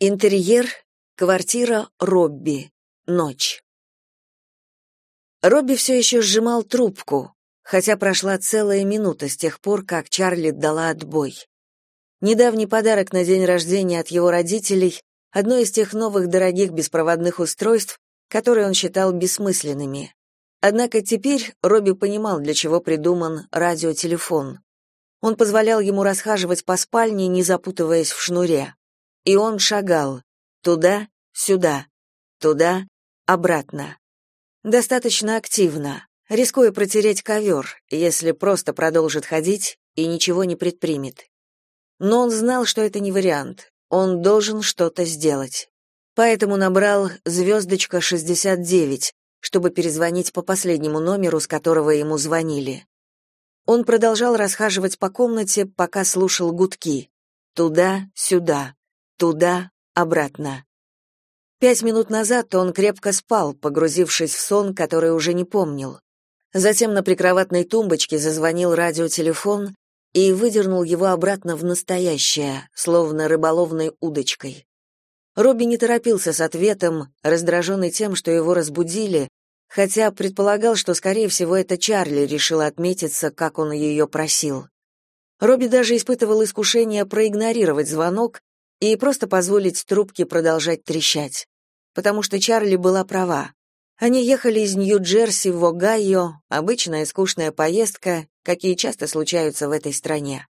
Интерьер, квартира Робби. Ночь. Робби все еще сжимал трубку, хотя прошла целая минута с тех пор, как Чарли дала отбой. Недавний подарок на день рождения от его родителей — одно из тех новых дорогих беспроводных устройств, которые он считал бессмысленными. Однако теперь Робби понимал, для чего придуман радиотелефон. Он позволял ему расхаживать по спальне, не запутываясь в шнуре. И он шагал туда, сюда, туда, обратно. Достаточно активно, рискуя протереть ковер, если просто продолжит ходить и ничего не предпримет. Но он знал, что это не вариант. Он должен что-то сделать. Поэтому набрал звездочка 69, чтобы перезвонить по последнему номеру, с которого ему звонили. Он продолжал расхаживать по комнате, пока слушал гудки. Туда, сюда, туда, обратно. Пять минут назад он крепко спал, погрузившись в сон, который уже не помнил. Затем на прикроватной тумбочке зазвонил радиотелефон и выдернул его обратно в настоящее, словно рыболовной удочкой. Робби не торопился с ответом, раздраженный тем, что его разбудили, хотя предполагал, что, скорее всего, это Чарли решила отметиться, как он ее просил. Робби даже испытывал искушение проигнорировать звонок и просто позволить трубке продолжать трещать, потому что Чарли была права. Они ехали из Нью-Джерси в Огайо, обычная скучная поездка, какие часто случаются в этой стране.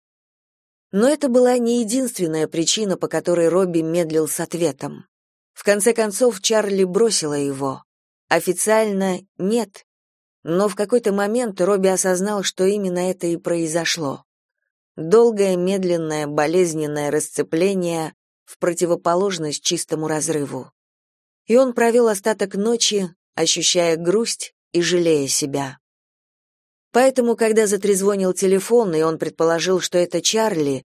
Но это была не единственная причина, по которой Робби медлил с ответом. В конце концов, Чарли бросила его. Официально нет. Но в какой-то момент Робби осознал, что именно это и произошло. Долгое, медленное, болезненное расцепление в противоположность чистому разрыву. И он провел остаток ночи, ощущая грусть и жалея себя. Поэтому, когда затрезвонил телефон, и он предположил, что это Чарли,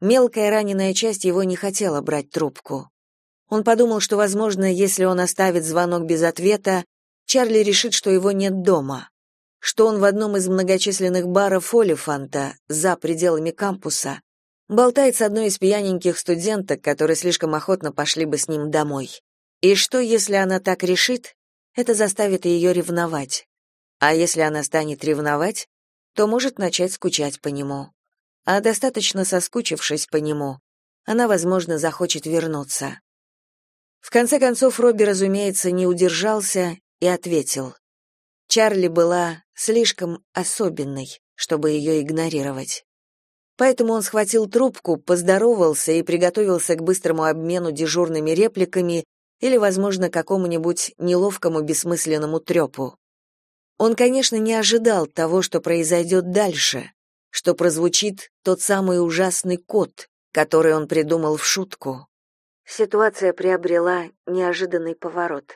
мелкая раненая часть его не хотела брать трубку. Он подумал, что, возможно, если он оставит звонок без ответа, Чарли решит, что его нет дома, что он в одном из многочисленных баров Олифанта, за пределами кампуса, болтает с одной из пьяненьких студенток, которые слишком охотно пошли бы с ним домой. И что, если она так решит, это заставит ее ревновать. А если она станет ревновать, то может начать скучать по нему. А достаточно соскучившись по нему, она, возможно, захочет вернуться. В конце концов, Робби, разумеется, не удержался и ответил. Чарли была слишком особенной, чтобы ее игнорировать. Поэтому он схватил трубку, поздоровался и приготовился к быстрому обмену дежурными репликами или, возможно, какому-нибудь неловкому бессмысленному трепу. Он, конечно, не ожидал того, что произойдет дальше, что прозвучит тот самый ужасный код, который он придумал в шутку. Ситуация приобрела неожиданный поворот.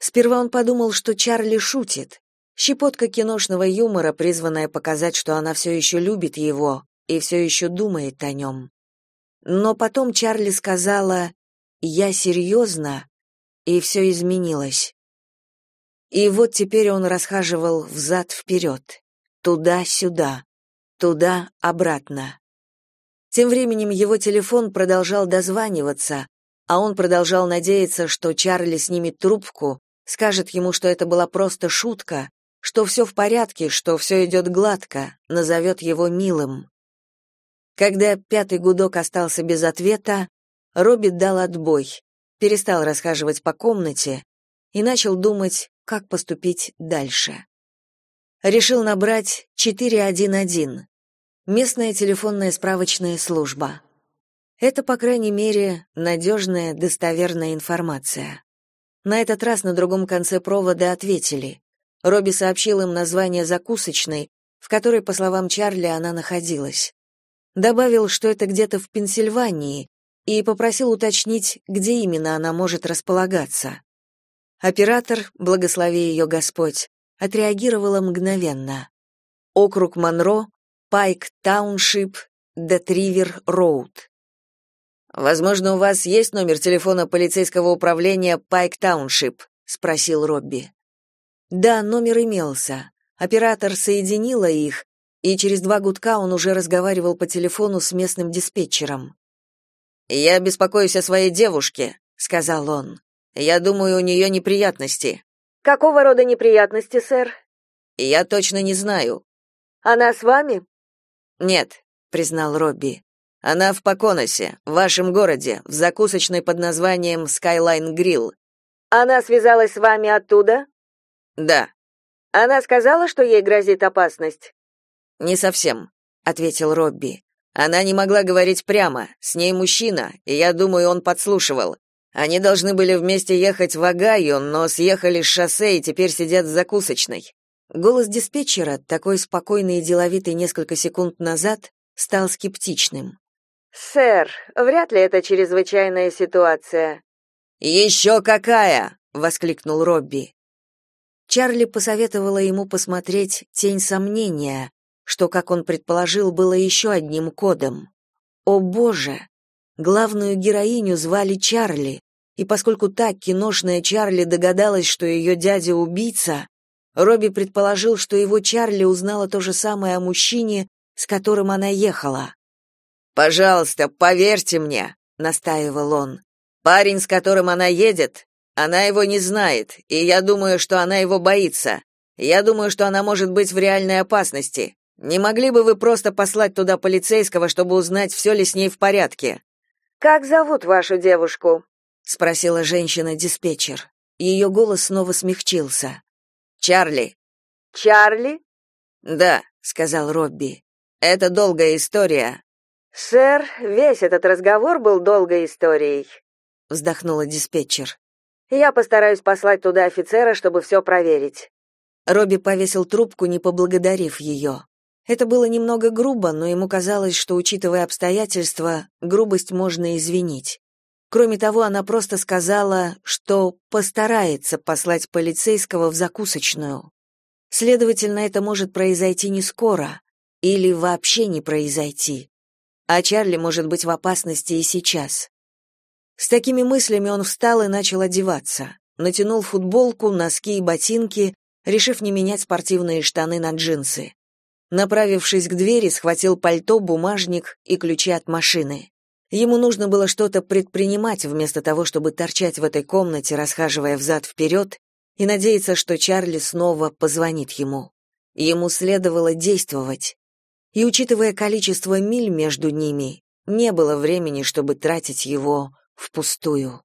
Сперва он подумал, что Чарли шутит. Щепотка киношного юмора, призванная показать, что она все еще любит его и все еще думает о нем. Но потом Чарли сказала «Я серьезно», и все изменилось. И вот теперь он расхаживал взад-вперед, туда-сюда, туда-обратно. Тем временем его телефон продолжал дозваниваться, а он продолжал надеяться, что Чарли снимет трубку, скажет ему, что это была просто шутка, что все в порядке, что все идет гладко, назовет его милым. Когда пятый гудок остался без ответа, Робби дал отбой, перестал расхаживать по комнате и начал думать, как поступить дальше. Решил набрать 411. Местная телефонная справочная служба. Это, по крайней мере, надежная, достоверная информация. На этот раз на другом конце провода ответили. Робби сообщил им название закусочной, в которой, по словам Чарли, она находилась. Добавил, что это где-то в Пенсильвании, и попросил уточнить, где именно она может располагаться. Оператор, благослови ее Господь, отреагировала мгновенно. Округ Монро, Пайк Тауншип, Детривер Роуд. Возможно, у вас есть номер телефона полицейского управления Пайк Тауншип, спросил Робби. Да, номер имелся. Оператор соединила их, и через два гудка он уже разговаривал по телефону с местным диспетчером. «Я беспокоюсь о своей девушке», — сказал он. «Я думаю, у нее неприятности». «Какого рода неприятности, сэр?» «Я точно не знаю». «Она с вами?» «Нет», — признал Робби. «Она в Поконосе, в вашем городе, в закусочной под названием Skyline Grill». «Она связалась с вами оттуда?» «Да». «Она сказала, что ей грозит опасность?» «Не совсем», — ответил Робби. Она не могла говорить прямо. С ней мужчина, и я думаю, он подслушивал. Они должны были вместе ехать в Огайо, но съехали с шоссе и теперь сидят в закусочной. Голос диспетчера, такой спокойный и деловитый несколько секунд назад, стал скептичным. «Сэр, вряд ли это чрезвычайная ситуация». «Еще какая!» — воскликнул Робби. Чарли посоветовала ему посмотреть «Тень сомнения», что, как он предположил, было еще одним кодом. О боже! Главную героиню звали Чарли, и поскольку та киношная Чарли догадалась, что ее дядя убийца, Робби предположил, что его Чарли узнала то же самое о мужчине, с которым она ехала. «Пожалуйста, поверьте мне», — настаивал он. «Парень, с которым она едет, она его не знает, и я думаю, что она его боится. Я думаю, что она может быть в реальной опасности. Не могли бы вы просто послать туда полицейского, чтобы узнать, все ли с ней в порядке? Как зовут вашу девушку? спросила женщина-диспетчер. Ее голос снова смягчился. Чарли. Чарли? Да, сказал Робби. Это долгая история. Сэр, весь этот разговор был долгой историей, вздохнула диспетчер. Я постараюсь послать туда офицера, чтобы все проверить. Робби повесил трубку, не поблагодарив ее. Это было немного грубо, но ему казалось, что, учитывая обстоятельства, грубость можно извинить. Кроме того, она просто сказала, что постарается послать полицейского в закусочную. Следовательно, это может произойти не скоро или вообще не произойти. А Чарли может быть в опасности и сейчас. С такими мыслями он встал и начал одеваться. Натянул футболку, носки и ботинки, решив не менять спортивные штаны на джинсы. Направившись к двери, схватил пальто, бумажник и ключи от машины. Ему нужно было что-то предпринимать вместо того, чтобы торчать в этой комнате, расхаживая взад-вперед, и надеяться, что Чарли снова позвонит ему. Ему следовало действовать. И, учитывая количество миль между ними, не было времени, чтобы тратить его впустую.